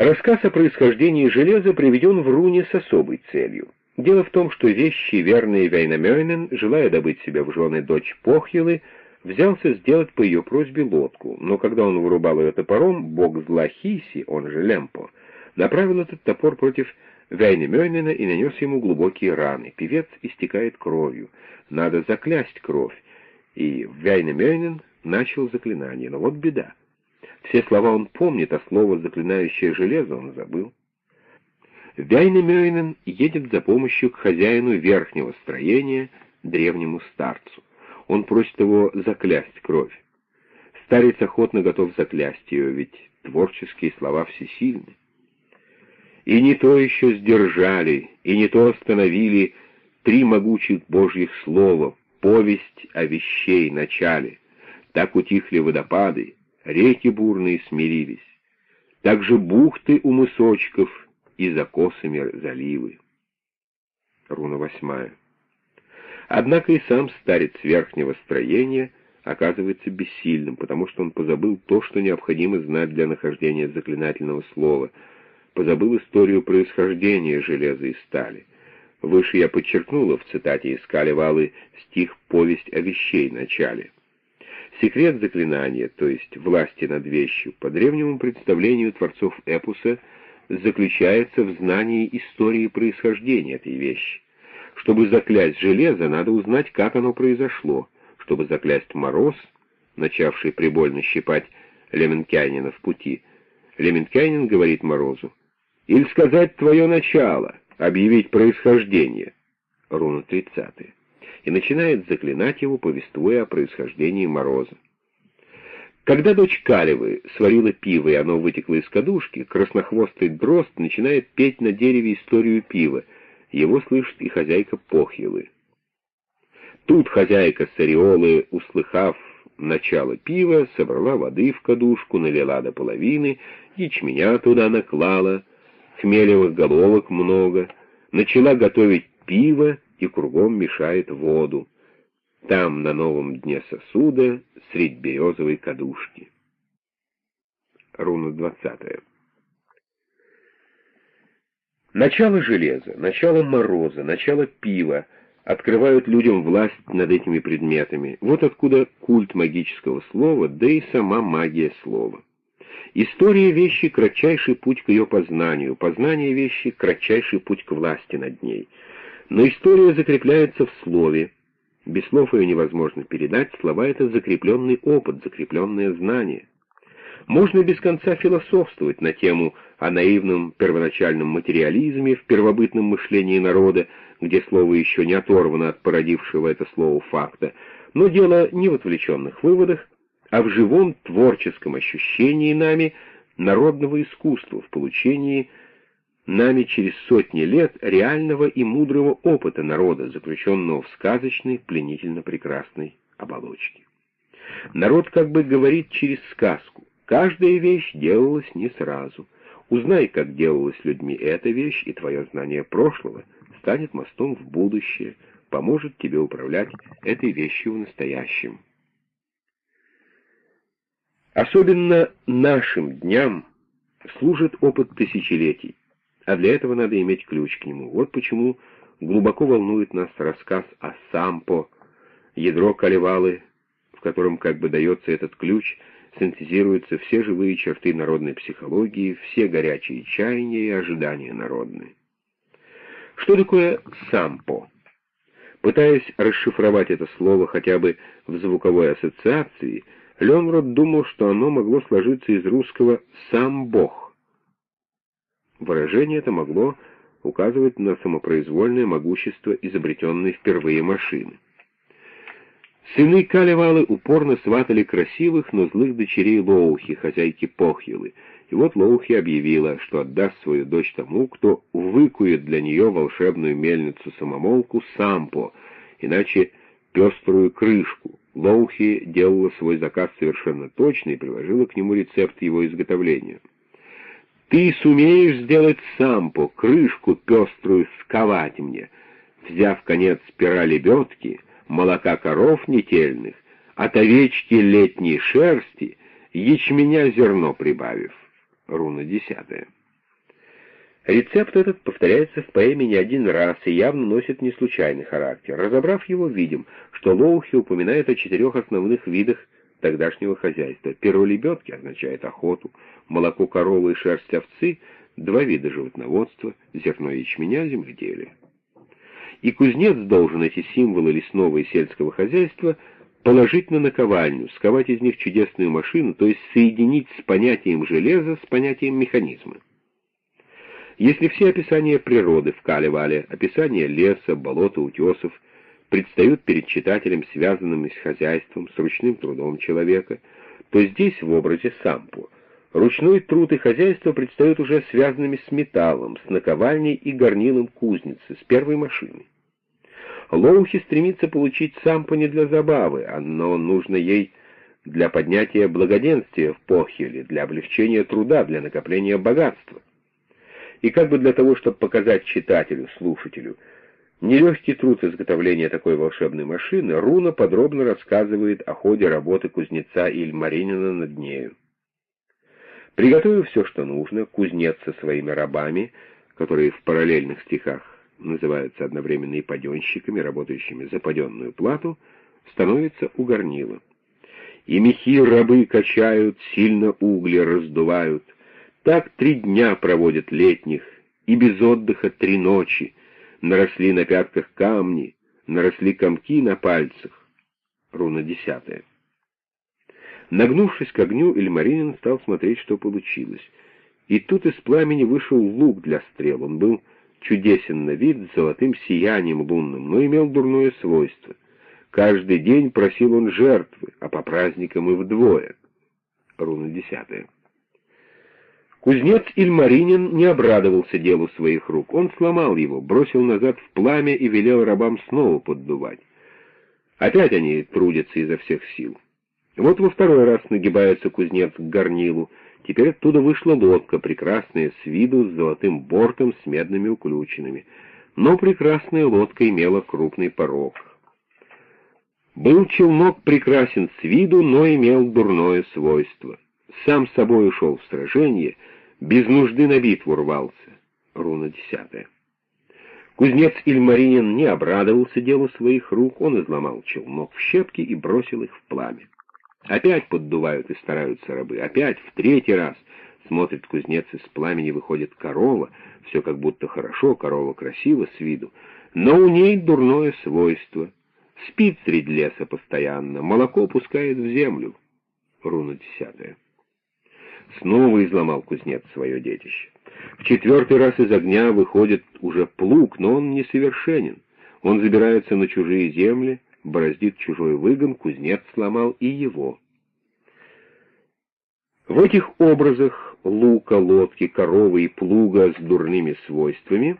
Рассказ о происхождении железа приведен в руне с особой целью. Дело в том, что вещи верные Вейнамёйнен, желая добыть себе в жены дочь Похьелы, взялся сделать по ее просьбе лодку, но когда он вырубал ее топором, бог зла Хиси, он же Лемпо, направил этот топор против Вейнамёйнена и нанес ему глубокие раны. Певец истекает кровью. Надо заклясть кровь. И Вейнамёйнен начал заклинание. Но вот беда. Все слова он помнит, а слово «заклинающее железо» он забыл. Вяйнемёйнен едет за помощью к хозяину верхнего строения, древнему старцу. Он просит его заклясть кровь. Старец охотно готов заклясть ее, ведь творческие слова всесильны. И не то еще сдержали, и не то остановили три могучих божьих слова, повесть о вещей начале. Так утихли водопады, реки бурные смирились. Также бухты у мысочков и за косами заливы. Руна восьмая. Однако и сам старец верхнего строения оказывается бессильным, потому что он позабыл то, что необходимо знать для нахождения заклинательного слова, позабыл историю происхождения железа и стали. Выше я подчеркнула в цитате из Калевалы стих «Повесть о вещей» начале. Секрет заклинания, то есть власти над вещью, по древнему представлению творцов эпуса, заключается в знании истории происхождения этой вещи. Чтобы заклясть железо, надо узнать, как оно произошло. Чтобы заклясть мороз, начавший прибольно щипать Леменкянина в пути, Леменкянин говорит Морозу, «Или сказать твое начало, объявить происхождение». Руна 30 и начинает заклинать его, повествуя о происхождении Мороза. Когда дочь Калевы сварила пиво, и оно вытекло из кадушки, краснохвостый дрозд начинает петь на дереве историю пива. Его слышит и хозяйка Похьелы. Тут хозяйка Сариолы, услыхав начало пива, собрала воды в кадушку, налила до половины, ячменя туда наклала, хмелевых головок много, начала готовить пиво и кругом мешает воду. Там, на новом дне сосуда, средь березовой кадушки. Руна двадцатая. Начало железа, начало мороза, начало пива открывают людям власть над этими предметами. Вот откуда культ магического слова, да и сама магия слова. История вещи — кратчайший путь к ее познанию, познание вещи — кратчайший путь к власти над ней. Но история закрепляется в слове, без слов ее невозможно передать, слова — это закрепленный опыт, закрепленное знание. Можно без конца философствовать на тему о наивном первоначальном материализме в первобытном мышлении народа, где слово еще не оторвано от породившего это слово факта, но дело не в отвлеченных выводах, а в живом творческом ощущении нами народного искусства, в получении нами через сотни лет реального и мудрого опыта народа, заключенного в сказочной, пленительно прекрасной оболочке. Народ как бы говорит через сказку. Каждая вещь делалась не сразу. Узнай, как делалась людьми эта вещь, и твое знание прошлого станет мостом в будущее, поможет тебе управлять этой вещью в настоящем. Особенно нашим дням служит опыт тысячелетий, а для этого надо иметь ключ к нему. Вот почему глубоко волнует нас рассказ о Сампо, ядро Калевалы, в котором как бы дается этот ключ, синтезируются все живые черты народной психологии, все горячие чаяния и ожидания народные. Что такое «сампо»? Пытаясь расшифровать это слово хотя бы в звуковой ассоциации, Ленрод думал, что оно могло сложиться из русского «сам Бог», Выражение это могло указывать на самопроизвольное могущество изобретенной впервые машины. Сыны Калевалы упорно сватали красивых, но злых дочерей Лоухи, хозяйки Похьелы, и вот Лоухи объявила, что отдаст свою дочь тому, кто выкует для нее волшебную мельницу-самомолку Сампо, иначе пеструю крышку. Лоухи делала свой заказ совершенно точно и приложила к нему рецепт его изготовления. Ты сумеешь сделать сампо, крышку пеструю сковать мне, взяв конец пера лебедки, молока коров нетельных, от овечки летней шерсти, ячменя зерно прибавив. Руна десятая. Рецепт этот повторяется в поэме не один раз и явно носит не случайный характер. Разобрав его, видим, что Лоухи упоминает о четырех основных видах тогдашнего хозяйства. Перо означает охоту, молоко коровы и шерсть овцы — два вида животноводства, зерно ячменя — земледелие. И кузнец должен эти символы лесного и сельского хозяйства положить на наковальню, сковать из них чудесную машину, то есть соединить с понятием железа с понятием механизма. Если все описания природы в Калевале, описания леса, болота, утесов, предстают перед читателем связанными с хозяйством, с ручным трудом человека, то здесь, в образе Сампу, ручной труд и хозяйство предстают уже связанными с металлом, с наковальней и горнилом кузницы, с первой машиной. Лоухи стремится получить Сампу не для забавы, но нужно ей для поднятия благоденствия в Похеле, для облегчения труда, для накопления богатства. И как бы для того, чтобы показать читателю, слушателю, нелегкий труд изготовления такой волшебной машины, Руна подробно рассказывает о ходе работы кузнеца Ильмаринина над нею. Приготовив все, что нужно, кузнец со своими рабами, которые в параллельных стихах называются одновременно и паденщиками, работающими за паденную плату, становится у горнила. И мехи рабы качают, сильно угли раздувают — так три дня проводят летних, и без отдыха три ночи. Наросли на пятках камни, наросли комки на пальцах. Руна десятая. Нагнувшись к огню, Ильмаринин стал смотреть, что получилось. И тут из пламени вышел лук для стрел. Он был чудесен на вид, с золотым сиянием лунным, но имел дурное свойство. Каждый день просил он жертвы, а по праздникам и вдвое. Руна десятая. Кузнец Ильмаринин не обрадовался делу своих рук. Он сломал его, бросил назад в пламя и велел рабам снова поддувать. Опять они трудятся изо всех сил. Вот во второй раз нагибается кузнец к горнилу. Теперь оттуда вышла лодка, прекрасная с виду, с золотым бортом, с медными уключенными. Но прекрасная лодка имела крупный порог. Был челнок прекрасен с виду, но имел дурное свойство. Сам с собой ушел в сражение — без нужды на битву рвался. Руна десятая. Кузнец Ильмаринин не обрадовался делу своих рук, он изломал челнок в щепки и бросил их в пламя. Опять поддувают и стараются рабы, опять, в третий раз, смотрит кузнец, из пламени выходит корова, все как будто хорошо, корова красива с виду, но у ней дурное свойство. Спит среди леса постоянно, молоко пускает в землю. Руна десятая. Снова изломал кузнец свое детище. В четвертый раз из огня выходит уже плуг, но он несовершенен. Он забирается на чужие земли, бороздит чужой выгон, кузнец сломал и его. В этих образах лука, лодки, коровы и плуга с дурными свойствами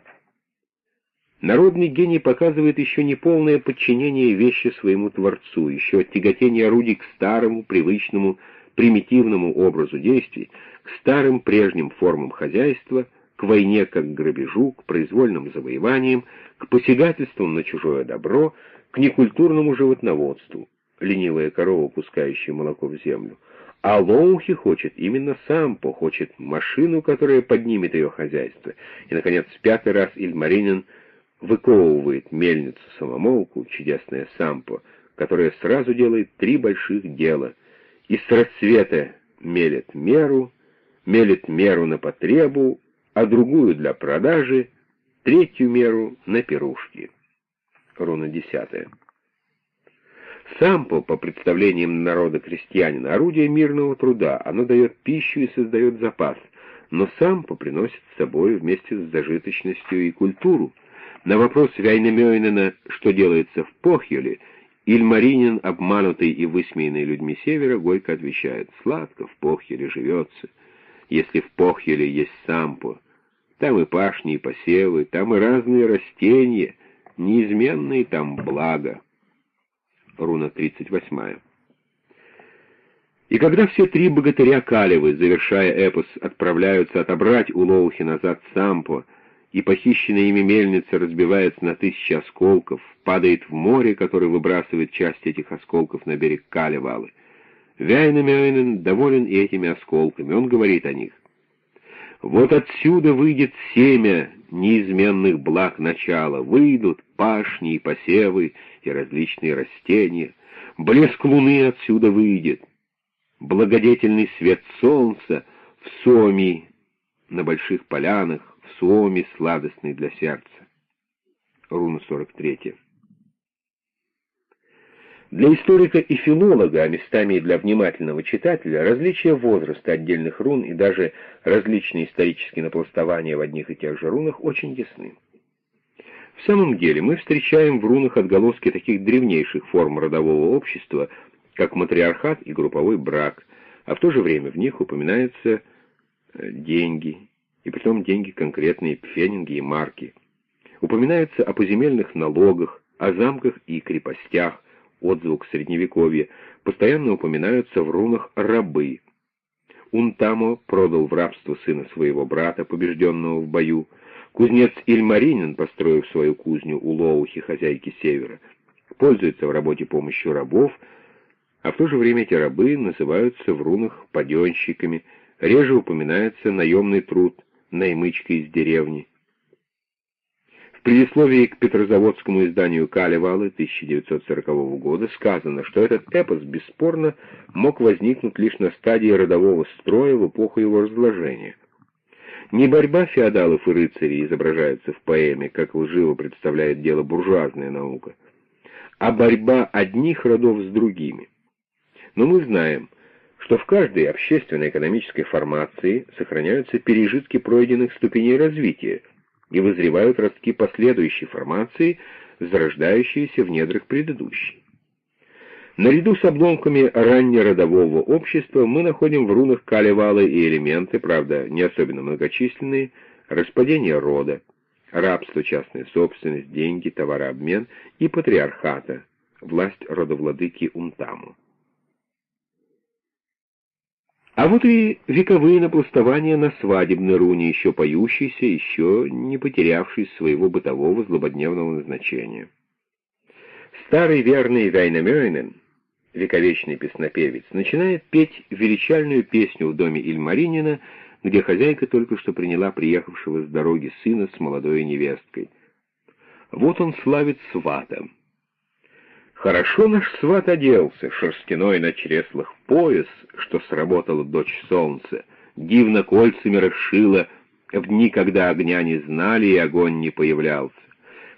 народный гений показывает еще не полное подчинение вещи своему Творцу, еще тяготение орудий к старому, привычному, примитивному образу действий, к старым прежним формам хозяйства, к войне как к грабежу, к произвольным завоеваниям, к посягательствам на чужое добро, к некультурному животноводству, ленивая корова, пускающая молоко в землю. А Лоухи хочет именно Сампо, хочет машину, которая поднимет ее хозяйство. И, наконец, в пятый раз Ильмаринин выковывает мельницу-самомолку, чудесное Сампо, которая сразу делает три больших дела — из расцвета мелет меру, мелет меру на потребу, а другую для продажи, третью меру на пирушки. Руна десятая. Сампо, по представлениям народа крестьянина, орудие мирного труда, оно дает пищу и создает запас, но сампо приносит с собой вместе с зажиточностью и культуру. На вопрос Вяйнамёйнена, что делается в Похьеле, Ильмаринин, обманутый и высмеянный людьми севера, горько отвечает, «Сладко в Похеле живется, если в Похеле есть сампо. Там и пашни, и посевы, там и разные растения, неизменные там благо». Руна 38. И когда все три богатыря Калевы, завершая эпос, отправляются отобрать у Лоухи назад сампо, и похищенная ими мельница разбивается на тысячи осколков, падает в море, которое выбрасывает часть этих осколков на берег Калевалы. Вяйнамёйнен доволен и этими осколками, он говорит о них. Вот отсюда выйдет семя неизменных благ начала, выйдут пашни и посевы и различные растения, блеск луны отсюда выйдет, благодетельный свет солнца в соми на больших полянах, в соми сладостный для сердца. Руна 43. Для историка и филолога, а местами и для внимательного читателя, различия возраста отдельных рун и даже различные исторические напластования в одних и тех же рунах очень ясны. В самом деле мы встречаем в рунах отголоски таких древнейших форм родового общества, как матриархат и групповой брак, а в то же время в них упоминаются э, деньги, и притом деньги конкретные, пфенинги и марки. Упоминаются о поземельных налогах, о замках и крепостях, отзвук Средневековья, постоянно упоминаются в рунах рабы. Унтамо продал в рабство сына своего брата, побежденного в бою. Кузнец Ильмаринин, построив свою кузню у Лоухи, хозяйки Севера, пользуется в работе помощью рабов, а в то же время эти рабы называются в рунах паденщиками, реже упоминается наемный труд, наймычка из деревни. В предисловии к петрозаводскому изданию «Калевалы» 1940 года сказано, что этот эпос бесспорно мог возникнуть лишь на стадии родового строя в эпоху его разложения. Не борьба феодалов и рыцарей изображается в поэме, как лживо представляет дело буржуазная наука, а борьба одних родов с другими. Но мы знаем, что в каждой общественно-экономической формации сохраняются пережитки пройденных ступеней развития, и вызревают ростки последующей формации, зарождающиеся в недрах предыдущей. Наряду с обломками раннеродового общества мы находим в рунах калевалы и элементы, правда, не особенно многочисленные, распадение рода, рабство, частная собственность, деньги, товарообмен и патриархата, власть родовладыки Унтаму. А вот и вековые напластования на свадебной руне, еще поющийся, еще не потерявший своего бытового злободневного назначения. Старый верный Вайнамёйнен, вековечный песнопевец, начинает петь величальную песню в доме Ильмаринина, где хозяйка только что приняла приехавшего с дороги сына с молодой невесткой. Вот он славит сватом. Хорошо наш сват оделся, шерстяной на чреслах пояс, что сработала дочь солнца, дивно кольцами расшила в дни, когда огня не знали и огонь не появлялся.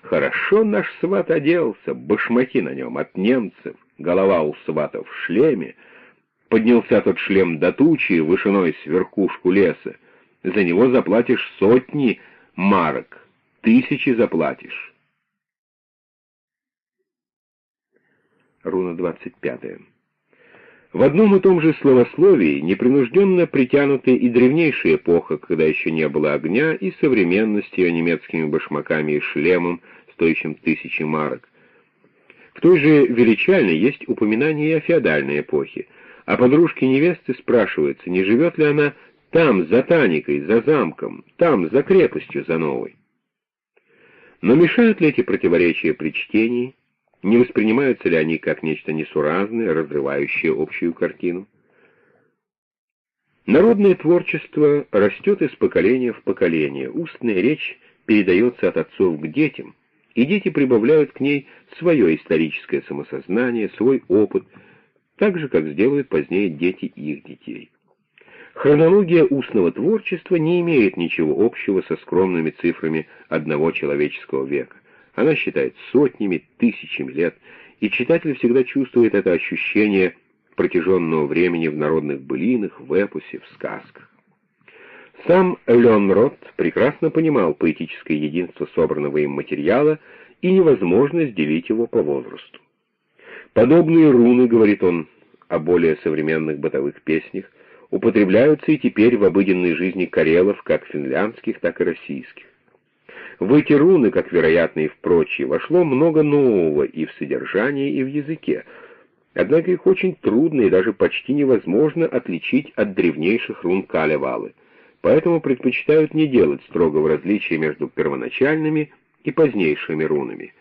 Хорошо наш сват оделся, башмаки на нем от немцев, голова у свата в шлеме, поднялся тот шлем до тучи, вышиной с верхушку леса. За него заплатишь сотни марок, тысячи заплатишь. Руна 25. В одном и том же словословии непринужденно притянуты и древнейшая эпоха, когда еще не было огня, и современность ее немецкими башмаками и шлемом, стоящим тысячи марок. В той же величальной есть упоминание и о феодальной эпохе. А подружке невесты спрашивается, не живет ли она там, за Таникой, за замком, там, за крепостью, за новой. Но мешают ли эти противоречия при чтении? Не воспринимаются ли они как нечто несуразное, разрывающее общую картину? Народное творчество растет из поколения в поколение, устная речь передается от отцов к детям, и дети прибавляют к ней свое историческое самосознание, свой опыт, так же, как сделают позднее дети их детей. Хронология устного творчества не имеет ничего общего со скромными цифрами одного человеческого века. Она считает сотнями, тысячами лет, и читатель всегда чувствует это ощущение протяженного времени в народных былинах, в эпосе, в сказках. Сам Лен Рот прекрасно понимал поэтическое единство собранного им материала и невозможность делить его по возрасту. Подобные руны, говорит он о более современных бытовых песнях, употребляются и теперь в обыденной жизни карелов, как финляндских, так и российских. В эти руны, как вероятно и в прочие, вошло много нового и в содержании, и в языке. Однако их очень трудно и даже почти невозможно отличить от древнейших рун Калевалы, поэтому предпочитают не делать строгого различия между первоначальными и позднейшими рунами,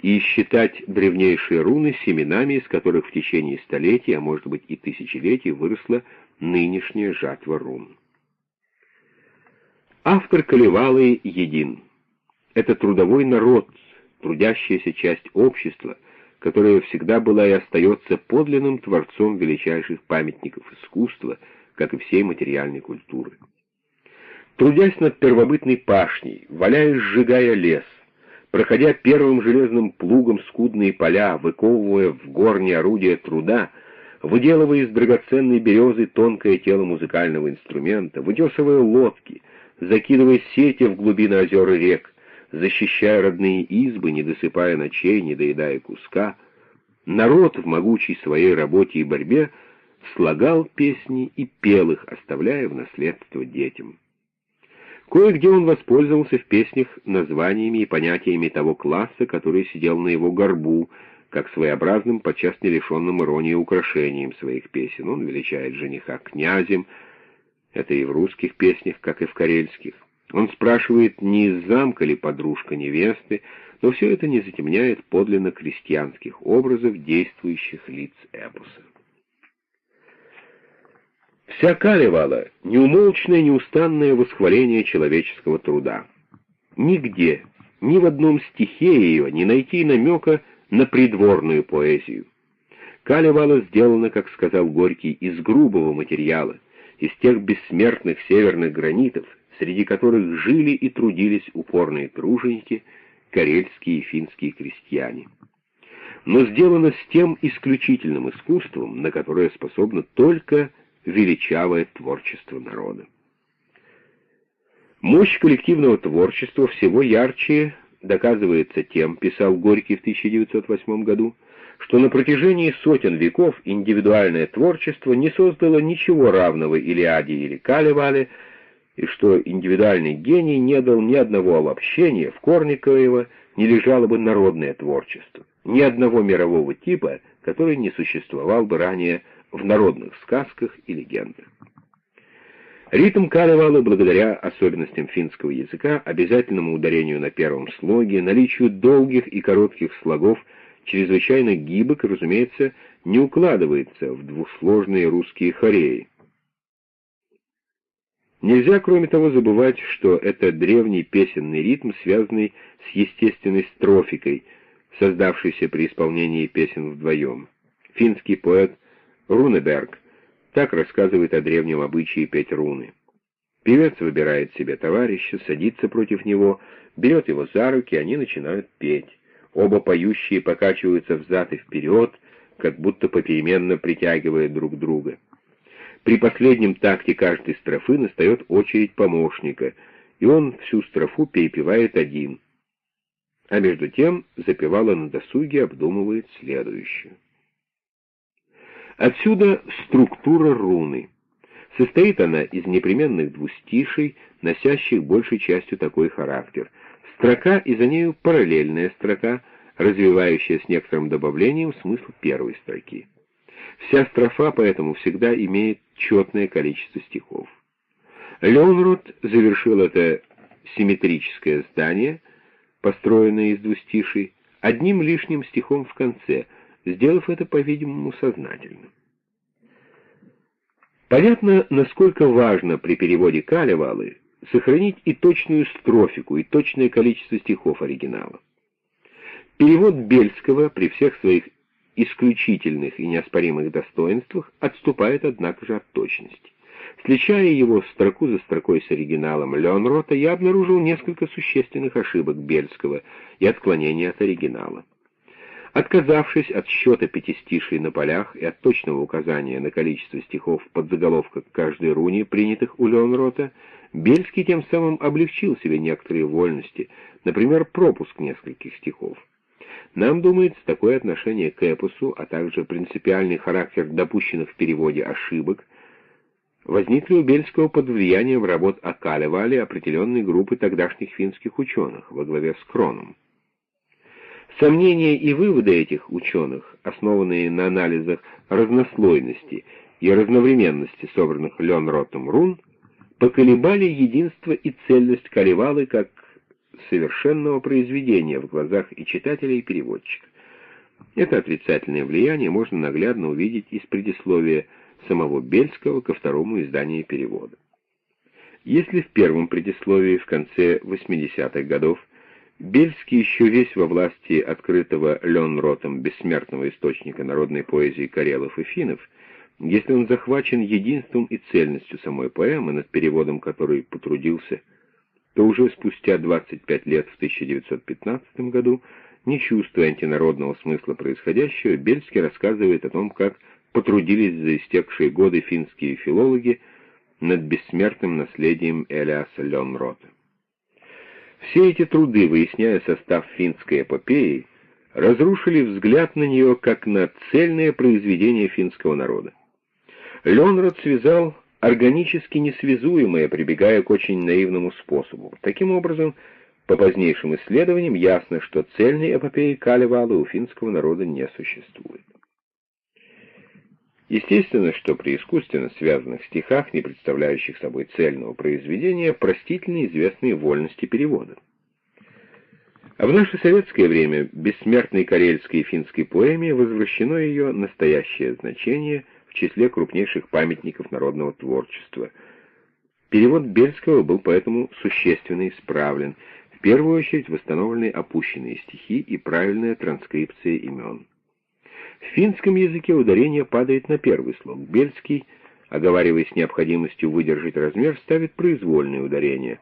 и считать древнейшие руны семенами, из которых в течение столетий, а может быть и тысячелетий, выросла нынешняя жатва рун. Автор Калевалы един. Это трудовой народ, трудящаяся часть общества, которая всегда была и остается подлинным творцом величайших памятников искусства, как и всей материальной культуры. Трудясь над первобытной пашней, валяясь, сжигая лес, проходя первым железным плугом скудные поля, выковывая в горне орудия труда, выделывая из драгоценной березы тонкое тело музыкального инструмента, вытесывая лодки, закидывая сети в глубины озер и рек, защищая родные избы, не досыпая ночей, не доедая куска, народ в могучей своей работе и борьбе слагал песни и пел их, оставляя в наследство детям. Кое-где он воспользовался в песнях названиями и понятиями того класса, который сидел на его горбу, как своеобразным, подчас не лишенным иронии украшением своих песен. Он величает жениха князем, это и в русских песнях, как и в карельских. Он спрашивает, не из замка ли подружка невесты, но все это не затемняет подлинно крестьянских образов действующих лиц эпоса. Вся Калевала — неумолчное, неустанное восхваление человеческого труда. Нигде, ни в одном стихе ее не найти намека на придворную поэзию. Калевала сделана, как сказал Горький, из грубого материала, из тех бессмертных северных гранитов, среди которых жили и трудились упорные труженики, карельские и финские крестьяне. Но сделано с тем исключительным искусством, на которое способно только величавое творчество народа. Мощь коллективного творчества всего ярче доказывается тем, писал Горький в 1908 году, что на протяжении сотен веков индивидуальное творчество не создало ничего равного Илиаде или Калевале, и что индивидуальный гений не дал ни одного обобщения, в корне коего не лежало бы народное творчество, ни одного мирового типа, который не существовал бы ранее в народных сказках и легендах. Ритм карнавала, благодаря особенностям финского языка, обязательному ударению на первом слоге, наличию долгих и коротких слогов, чрезвычайно гибок разумеется, не укладывается в двусложные русские хореи. Нельзя, кроме того, забывать, что это древний песенный ритм, связанный с естественной строфикой, создавшейся при исполнении песен вдвоем. Финский поэт Рунеберг так рассказывает о древнем обычае петь руны. Певец выбирает себе товарища, садится против него, берет его за руки, они начинают петь. Оба поющие покачиваются взад и вперед, как будто попеременно притягивая друг друга. При последнем такте каждой строфы настает очередь помощника, и он всю строфу перепевает один. А между тем запевала на досуге обдумывает следующее. Отсюда структура руны. Состоит она из непременных двустишей, носящих большей частью такой характер. Строка и за нею параллельная строка, развивающая с некоторым добавлением смысл первой строки. Вся строфа поэтому всегда имеет четное количество стихов. Леонрод завершил это симметрическое здание, построенное из двустишей, одним лишним стихом в конце — сделав это, по-видимому, сознательно. Понятно, насколько важно при переводе Калевалы сохранить и точную строфику, и точное количество стихов оригинала. Перевод Бельского при всех своих исключительных и неоспоримых достоинствах отступает, однако же, от точности. Сличая его строку за строкой с оригиналом Леонрота, я обнаружил несколько существенных ошибок Бельского и отклонений от оригинала. Отказавшись от счета пятистишей на полях и от точного указания на количество стихов под заголовках каждой руни, принятых у Леонрота, Бельский тем самым облегчил себе некоторые вольности, например, пропуск нескольких стихов. Нам, думается, такое отношение к эпосу, а также принципиальный характер допущенных в переводе ошибок, возникли у Бельского под влиянием работ о Калевале определенной группы тогдашних финских ученых во главе с Кроном. Сомнения и выводы этих ученых, основанные на анализах разнослойности и разновременности собранных Ленротом рун, поколебали единство и цельность Калевалы как совершенного произведения в глазах и читателя, и переводчика. Это отрицательное влияние можно наглядно увидеть из предисловия самого Бельского ко второму изданию перевода. Если в первом предисловии в конце 80-х годов Бельский еще весь во власти открытого Ленротом бессмертного источника народной поэзии карелов и финнов, если он захвачен единством и цельностью самой поэмы, над переводом которой потрудился, то уже спустя 25 лет в 1915 году, не чувствуя антинародного смысла происходящего, Бельский рассказывает о том, как потрудились за истекшие годы финские филологи над бессмертным наследием Элиаса Ленрота. Все эти труды, выясняя состав финской эпопеи, разрушили взгляд на нее как на цельное произведение финского народа. Ленрод связал органически несвязуемое, прибегая к очень наивному способу. Таким образом, по позднейшим исследованиям ясно, что цельной эпопеи Калевала у финского народа не существует. Естественно, что при искусственно связанных стихах, не представляющих собой цельного произведения, простительны известные вольности перевода. А в наше советское время бессмертной карельской и финской поэме возвращено ее настоящее значение в числе крупнейших памятников народного творчества. Перевод Бельского был поэтому существенно исправлен, в первую очередь восстановлены опущенные стихи и правильная транскрипция имен. В финском языке ударение падает на первый слог. Бельский, оговариваясь необходимостью выдержать размер, ставит произвольные ударения.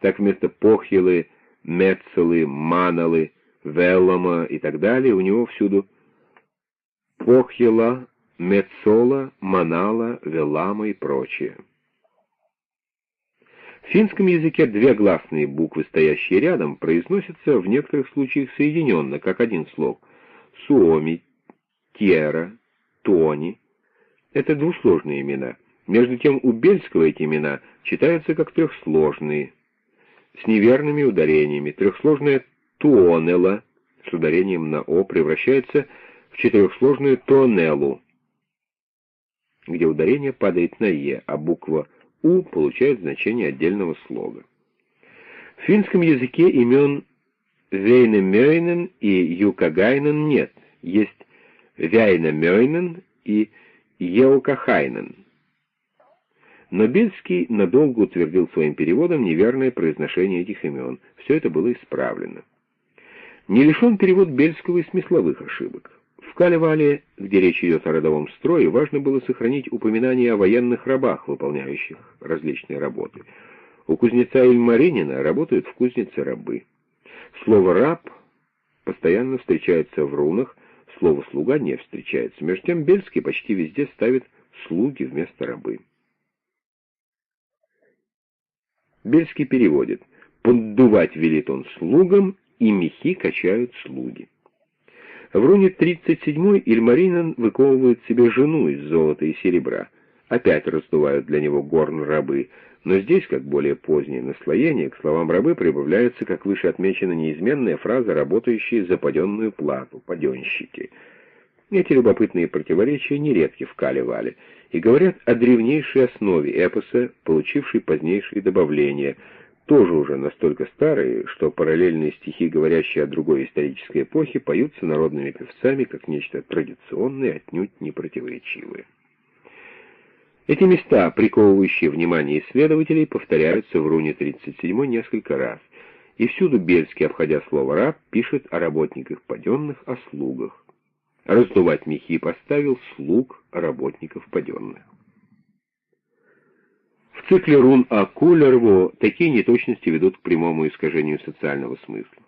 Так вместо похилы, мецелы, маналы, веллома и так далее у него всюду похила, мецола, манала, велама и прочее. В финском языке две гласные буквы, стоящие рядом, произносятся в некоторых случаях соединенно, как один слог. Суоми, Тьера, Тони — это двусложные имена. Между тем у Бельского эти имена читаются как трехсложные, с неверными ударениями. Трехсложная Туонела с ударением на О превращается в четырехсложную Тонелу, где ударение падает на Е, а буква У получает значение отдельного слога. В финском языке имен Вейнемёйнен и Юкагайнен нет, есть Вяйна и Еукахайнен. Но Бельский надолго утвердил своим переводом неверное произношение этих имен. Все это было исправлено. Не лишен перевод Бельского и смысловых ошибок. В Калевале, где речь идет о родовом строе, важно было сохранить упоминание о военных рабах, выполняющих различные работы. У кузнеца Ильмаринина работают в кузнице рабы. Слово «раб» постоянно встречается в рунах, Слово «слуга» не встречается. Между тем Бельский почти везде ставит «слуги» вместо «рабы». Бельский переводит «Поддувать велит он слугам, и мехи качают слуги». В руне 37-й Ильмаринен выковывает себе жену из золота и серебра. Опять раздувают для него горн рабы, но здесь, как более позднее наслоение, к словам рабы прибавляется, как выше отмечена, неизменная фраза, работающая за паденную плату, паденщики. Эти любопытные противоречия нередки в Кале-Вале и говорят о древнейшей основе эпоса, получившей позднейшие добавления, тоже уже настолько старые, что параллельные стихи, говорящие о другой исторической эпохе, поются народными певцами как нечто традиционное, отнюдь не противоречивое. Эти места, приковывающие внимание исследователей, повторяются в руне 37 несколько раз, и всюду Бельский, обходя слово «раб», пишет о работниках паденных, о слугах. Раздувать мехи поставил слуг работников паденных. Цикле рун о Кулерву такие неточности ведут к прямому искажению социального смысла.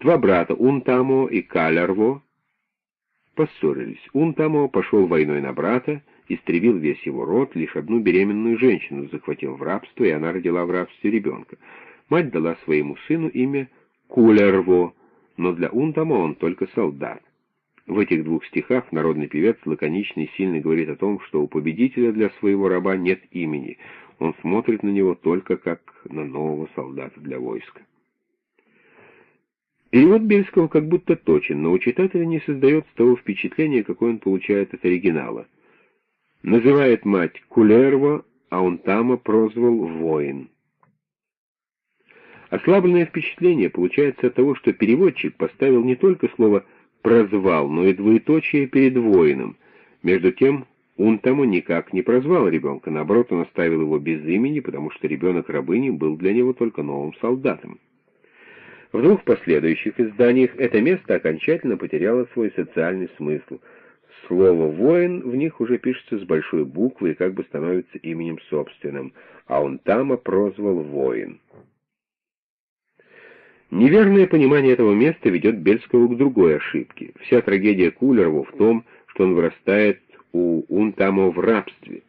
Два брата, Унтамо и Калерво, поссорились. Унтамо пошел войной на брата, истребил весь его род, лишь одну беременную женщину захватил в рабство, и она родила в рабстве ребенка. Мать дала своему сыну имя Кулерво, но для Унтамо он только солдат. В этих двух стихах народный певец лаконично и сильно говорит о том, что у победителя для своего раба нет имени, он смотрит на него только как на нового солдата для войска. Перевод Бельского как будто точен, но у читателя не создается того впечатления, какое он получает от оригинала. Называет мать Кулерво, а он тама прозвал «воин». Ослабленное впечатление получается от того, что переводчик поставил не только слово «воин», прозвал, но и двоеточие перед воином. Между тем, Унтамо никак не прозвал ребенка, наоборот, он оставил его без имени, потому что ребенок рабыни был для него только новым солдатом. В двух последующих изданиях это место окончательно потеряло свой социальный смысл. Слово «воин» в них уже пишется с большой буквы и как бы становится именем собственным, а Унтамо прозвал «воин». Неверное понимание этого места ведет Бельского к другой ошибке. Вся трагедия Кулерову в том, что он вырастает у Унтамо в рабстве.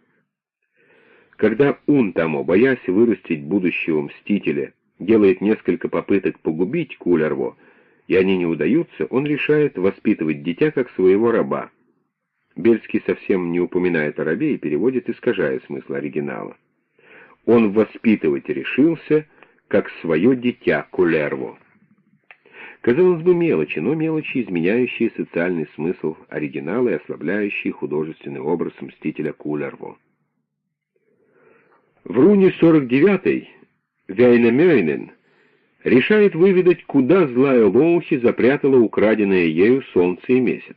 Когда Унтамо, боясь вырастить будущего мстителя, делает несколько попыток погубить Кулерво, и они не удаются, он решает воспитывать дитя как своего раба. Бельский совсем не упоминает о рабе и переводит, искажая смысл оригинала. Он воспитывать решился, как свое дитя Кулерво. Казалось бы, мелочи, но мелочи, изменяющие социальный смысл оригинала и ослабляющие художественный образ мстителя Кулерво. В руне 49-й Вяйнамёйнен решает выведать, куда злая Лоухи запрятала украденное ею солнце и месяц.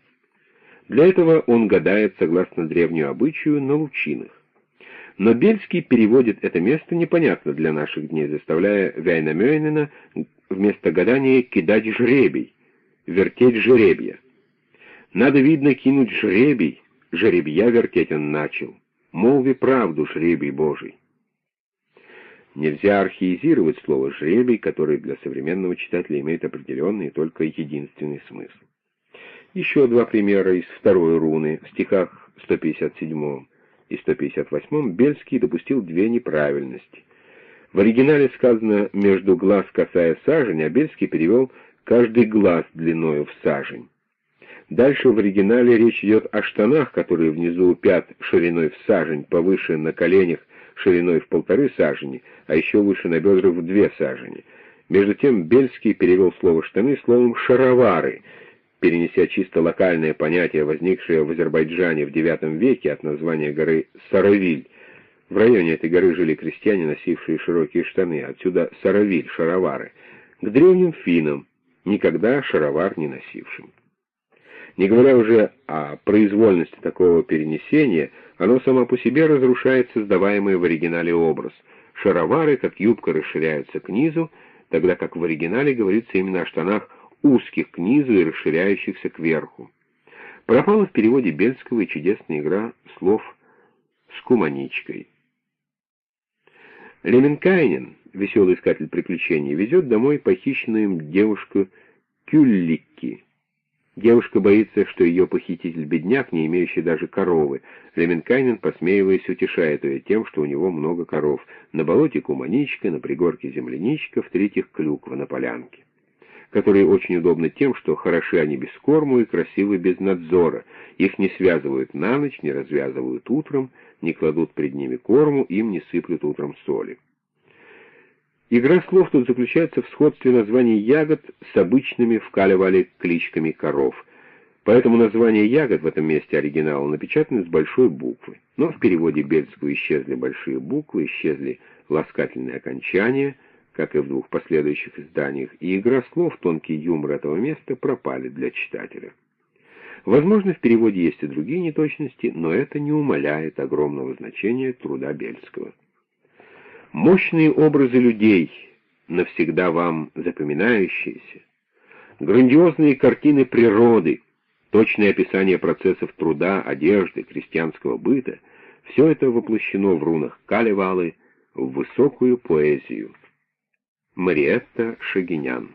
Для этого он гадает, согласно древнему обычаю, на лучинах. Но Бельский переводит это место непонятно для наших дней, заставляя Вяйнамёйнена вместо гадания кидать жребий, вертеть жеребья. Надо, видно, кинуть жребий, жеребья вертеть он начал. Молви правду, жребий Божий. Нельзя архиизировать слово «жребий», которое для современного читателя имеет определенный и только единственный смысл. Еще два примера из второй руны. В стихах 157 и 158 Бельский допустил две неправильности. В оригинале сказано «между глаз касая сажень», а Бельский перевел «каждый глаз длиною в сажень». Дальше в оригинале речь идет о штанах, которые внизу у пят шириной в сажень, повыше на коленях шириной в полторы сажени, а еще выше на бедрах в две сажени. Между тем Бельский перевел слово «штаны» словом «шаровары», перенеся чисто локальное понятие, возникшее в Азербайджане в IX веке от названия горы Саравиль, в районе этой горы жили крестьяне, носившие широкие штаны, отсюда саравиль, шаровары, к древним финам, никогда шаровар не носившим. Не говоря уже о произвольности такого перенесения, оно само по себе разрушает создаваемый в оригинале образ. Шаровары, как юбка, расширяются к низу, тогда как в оригинале говорится именно о штанах узких к низу и расширяющихся кверху. Пропала в переводе Бельского и чудесная игра слов с куманичкой. Леменкайнен, веселый искатель приключений, везет домой похищенную им девушку Кюлликки. Девушка боится, что ее похититель бедняк, не имеющий даже коровы. Леменкайнен, посмеиваясь, утешает ее тем, что у него много коров. На болоте куманичка, на пригорке земляничка, в-третьих клюква на полянке которые очень удобны тем, что хороши они без корму и красивы без надзора. Их не связывают на ночь, не развязывают утром, не кладут пред ними корму, им не сыплют утром соли. Игра слов тут заключается в сходстве названий ягод с обычными вкаливали кличками коров. Поэтому название ягод в этом месте оригинала напечатаны с большой буквы. Но в переводе Бельского исчезли большие буквы, исчезли ласкательные окончания — как и в двух последующих изданиях, и игра слов, тонкий юмор этого места пропали для читателя. Возможно, в переводе есть и другие неточности, но это не умаляет огромного значения труда Бельского. Мощные образы людей, навсегда вам запоминающиеся, грандиозные картины природы, точное описание процессов труда, одежды, крестьянского быта — все это воплощено в рунах Калевалы в высокую поэзию. Мариетта Шагинян